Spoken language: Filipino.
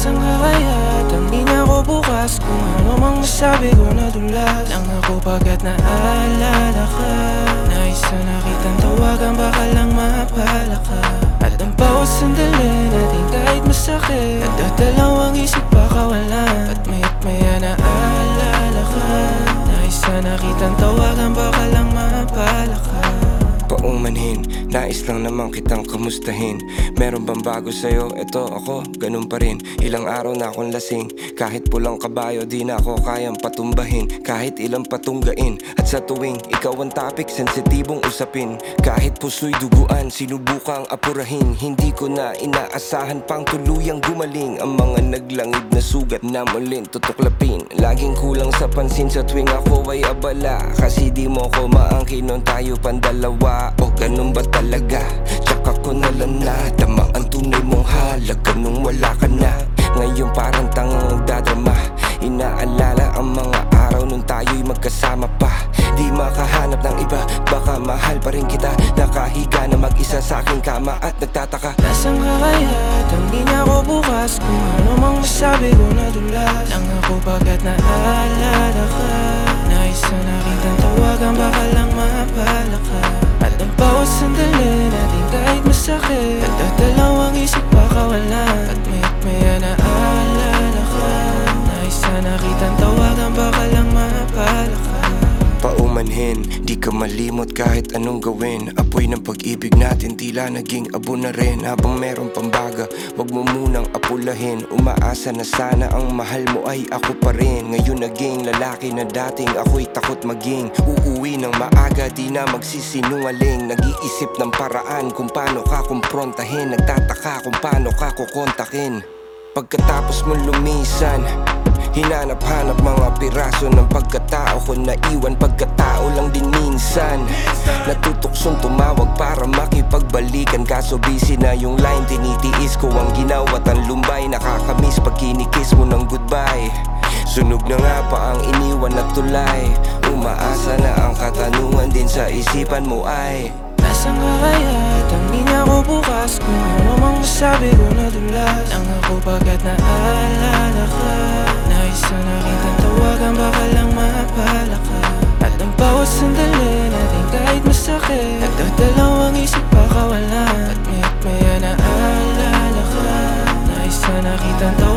isang hahayat Ang linya ko bukas. Kung ano mang masabi ko nadulas. Nang ako pagkat naalala ka. Na isa nakitang tawagan baka lang mapala ka At ang bawat sandali natin kahit masakit. Nagdadalawang isip pa Paumanhin, nais lang naman kitang kamustahin Meron bang bago sa'yo? Eto ako, ganun pa rin. Ilang araw na akong lasing. Kahit pulang kabayo, di na ako kayang patumbahin. Kahit ilang patunggain. At sa tuwing ikaw ang topic, sensitibong usapin. Kahit puso'y duguan, sinubukang apurahin. Hindi ko na inaasahan pang tuluyang gumaling Ang mga naglangib na sugat na muling tutuklapin. Laging kulang sa pansin sa tuwing ako ay abala. Kasi di mo ko maangkin nung tayo pandalawa. O ganun ba talaga? Tsaka ko nalang nadama ang tunay mong halaga nung wala ka na. Ngayon parang tangang nagdadrama Inaalala ang mga araw nung tayo'y magkasama pa. Di makahanap ng iba, baka mahal pa rin kita. Nakahiga na mag-isa sa aking kama at nagtataka. Nasaan ka kaya? Tangin ako bukas. Kung ano mang masabi ko nadulas. Lang ako pagkat naalala ka. Nais na nakitang tawagan baka lang mapala ka At ang bawat sandali natin kahit masakit. Nagdadalawang isip baka wala Paumanhin, di ka malimot kahit anong gawin. Apoy ng pag-ibig natin tila naging abo na rin. Habang meron pambaga, wag mo munang apulahin. Umaasa na sana ang mahal mo ay ako pa rin. Ngayon naging lalaki na dating ako'y takot maging. Uuwi ng maaga, di na magsisinungaling. Nag-iisip ng paraan kung paano ka kumprontahin. Nagtataka kung paano ka kukontakin. Pagkatapos mo lumisan Hinanap-hanap mga piraso ng pagkatao ko Naiwan pagkatao lang din minsan. Natutuksong tumawag para makipagbalikan Kaso busy na yung line. Tinitiis ko ang ginawat ang lumbay. Nakakamiss pag kinikis mo ng goodbye. Sunog na nga pa ang iniwan na tulay. Umaasa na ang katanungan din sa isipan mo ay Nasaan ka kaya? Tangin ako bukas Kung ano mang masabi ko nadulas Lang ako pagkat naalala Nagdadalawang isip baka wala. At mayat maya naalala ka? Na isa nakitang